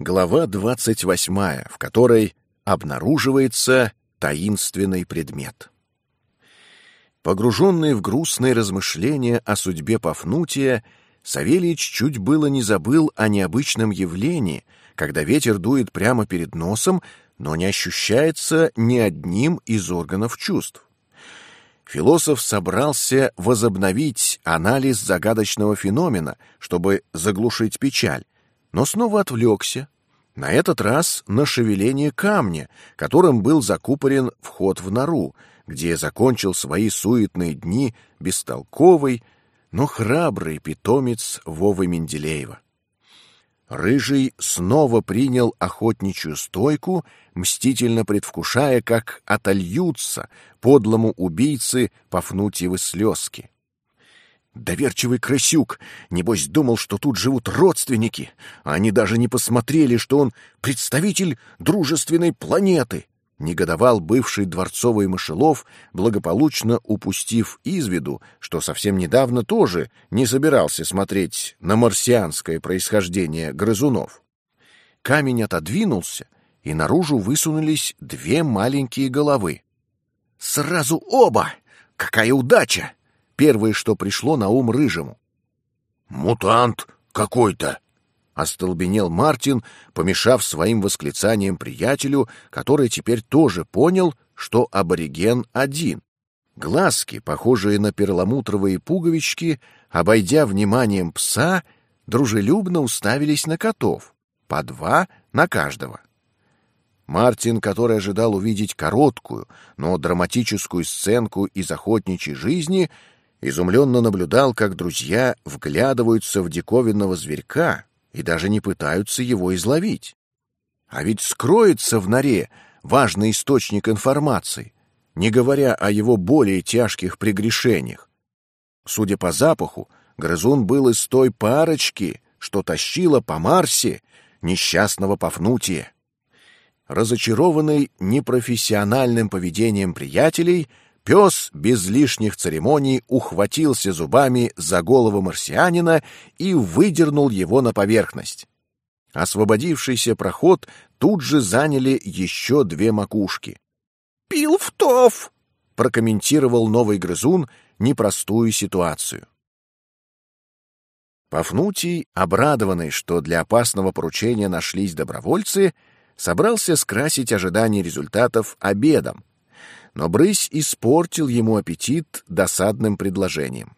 Глава 28, в которой обнаруживается таинственный предмет. Погруженный в грустные размышления о судьбе Пафнутия, Савельич чуть было не забыл о необычном явлении, когда ветер дует прямо перед носом, но не ощущается ни одним из органов чувств. Философ собрался возобновить анализ загадочного феномена, чтобы заглушить печаль, но снова отвлекся. На этот раз на шевеление камня, которым был закупорен вход в нору, где закончил свои суетные дни бестолковый, но храбрый питомец Вовы Менделеева. Рыжий снова принял охотничью стойку, мстительно предвкушая, как отольются подлому убийце Пафнутьевы слезки. Доверчивый крысюк, небось, думал, что тут живут родственники, а они даже не посмотрели, что он представитель дружественной планеты. Негодовал бывший дворцовый мышелов, благополучно упустив из виду, что совсем недавно тоже не собирался смотреть на марсианское происхождение грызунов. Камень отодвинулся, и наружу высунулись две маленькие головы. «Сразу оба! Какая удача!» Первое, что пришло на ум рыжему. «Мутант какой-то!» — остолбенел Мартин, помешав своим восклицанием приятелю, который теперь тоже понял, что абориген один. Глазки, похожие на перламутровые пуговички, обойдя вниманием пса, дружелюбно уставились на котов, по два на каждого. Мартин, который ожидал увидеть короткую, но драматическую сценку из охотничьей жизни, изумленно наблюдал, как друзья вглядываются в диковинного зверька и даже не пытаются его изловить. А ведь скроется в норе важный источник информации, не говоря о его более тяжких прегрешениях. Судя по запаху, грызун был из той парочки, что тащила по Марсе несчастного Пафнутия. Разочарованный непрофессиональным поведением приятелей — Пес без лишних церемоний ухватился зубами за голову марсианина и выдернул его на поверхность. Освободившийся проход тут же заняли еще две макушки. «Пилфтов!» — прокомментировал новый грызун непростую ситуацию. Пафнутий, обрадованный, что для опасного поручения нашлись добровольцы, собрался скрасить ожидания результатов обедом, но брысь испортил ему аппетит досадным предложением.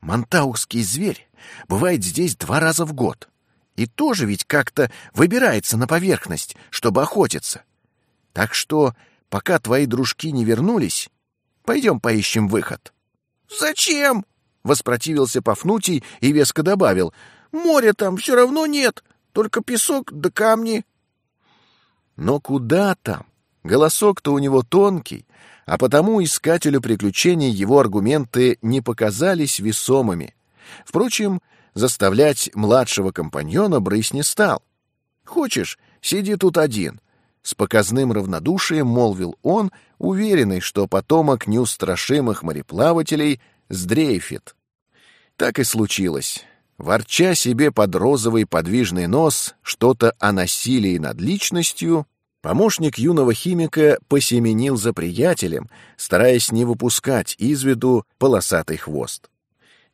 «Монтаукский зверь бывает здесь два раза в год, и тоже ведь как-то выбирается на поверхность, чтобы охотиться. Так что, пока твои дружки не вернулись, пойдем поищем выход». «Зачем?» — воспротивился Пафнутий и веско добавил. «Моря там все равно нет, только песок да камни». «Но куда там? Голосок-то у него тонкий, а потому искателю приключений его аргументы не показались весомыми. Впрочем, заставлять младшего компаньона брысь не стал. «Хочешь, сиди тут один», — с показным равнодушием молвил он, уверенный, что потомок неустрашимых мореплавателей сдрейфит. Так и случилось. Ворча себе под розовый подвижный нос что-то о насилии над личностью, Помощник юного химика посеменил за приятелем, стараясь не выпускать из виду полосатый хвост.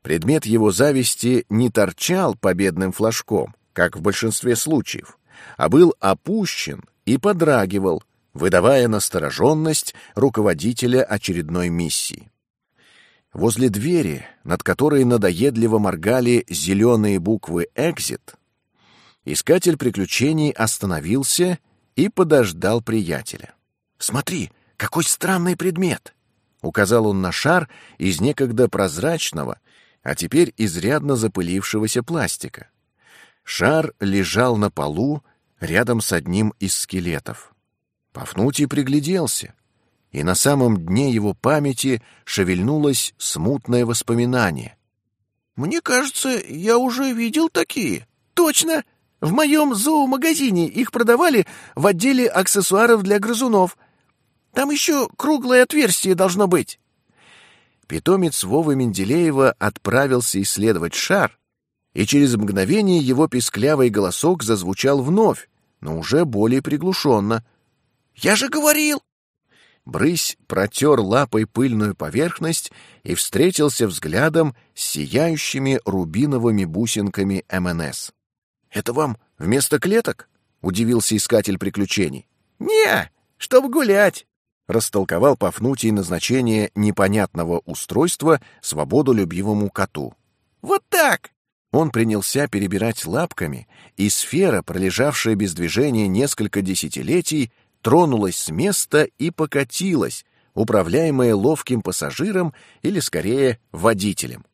Предмет его зависти не торчал победным флажком, как в большинстве случаев, а был опущен и подрагивал, выдавая настороженность руководителя очередной миссии. Возле двери, над которой надоедливо моргали зеленые буквы «Экзит», искатель приключений остановился и подождал приятеля. «Смотри, какой странный предмет!» — указал он на шар из некогда прозрачного, а теперь изрядно запылившегося пластика. Шар лежал на полу рядом с одним из скелетов. Пафнутий пригляделся, и на самом дне его памяти шевельнулось смутное воспоминание. «Мне кажется, я уже видел такие. Точно! В моем зоомагазине их продавали в отделе аксессуаров для грызунов. Там еще круглое отверстие должно быть. Питомец Вовы Менделеева отправился исследовать шар, и через мгновение его песклявый голосок зазвучал вновь, но уже более приглушенно. «Я же говорил!» Брысь протер лапой пыльную поверхность и встретился взглядом с сияющими рубиновыми бусинками МНС. «Это вам вместо клеток?» — удивился искатель приключений. «Не, чтобы гулять!» — растолковал Пафнутий назначение непонятного устройства свободолюбивому коту. «Вот так!» Он принялся перебирать лапками, и сфера, пролежавшая без движения несколько десятилетий, тронулась с места и покатилась, управляемая ловким пассажиром или, скорее, водителем.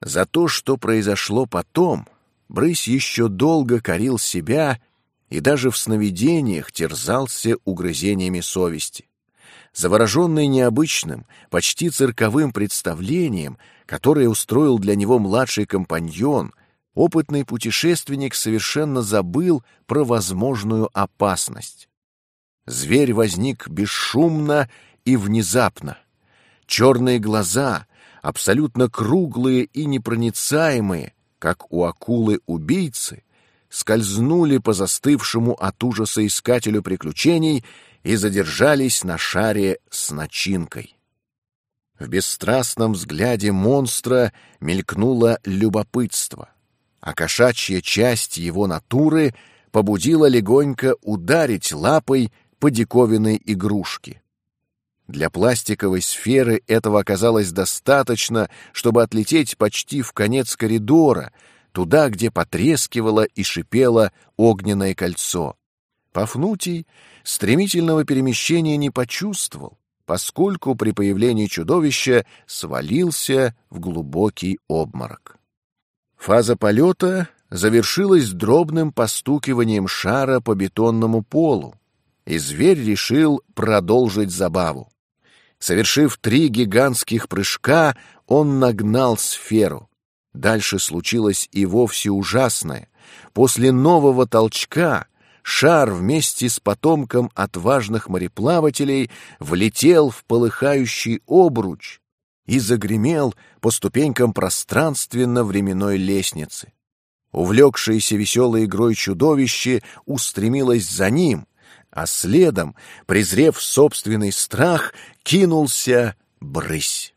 За то, что произошло потом, Брысь еще долго корил себя и даже в сновидениях терзался угрызениями совести. Завороженный необычным, почти цирковым представлением, которое устроил для него младший компаньон, опытный путешественник совершенно забыл про возможную опасность. Зверь возник бесшумно и внезапно. Черные глаза, абсолютно круглые и непроницаемые, как у акулы-убийцы, скользнули по застывшему от ужаса искателю приключений и задержались на шаре с начинкой. В бесстрастном взгляде монстра мелькнуло любопытство, а кошачья часть его натуры побудила легонько ударить лапой по диковинной игрушке. Для пластиковой сферы этого оказалось достаточно, чтобы отлететь почти в конец коридора, туда, где потрескивало и шипело огненное кольцо. Пафнутий стремительного перемещения не почувствовал, поскольку при появлении чудовища свалился в глубокий обморок. Фаза полета завершилась дробным постукиванием шара по бетонному полу, и зверь решил продолжить забаву. Совершив три гигантских прыжка, он нагнал сферу. Дальше случилось и вовсе ужасное. После нового толчка шар вместе с потомком отважных мореплавателей влетел в полыхающий обруч и загремел по ступенькам пространственно-временной лестницы. Увлекшееся веселой игрой чудовище устремилось за ним, а следом, презрев собственный страх, кинулся брысь.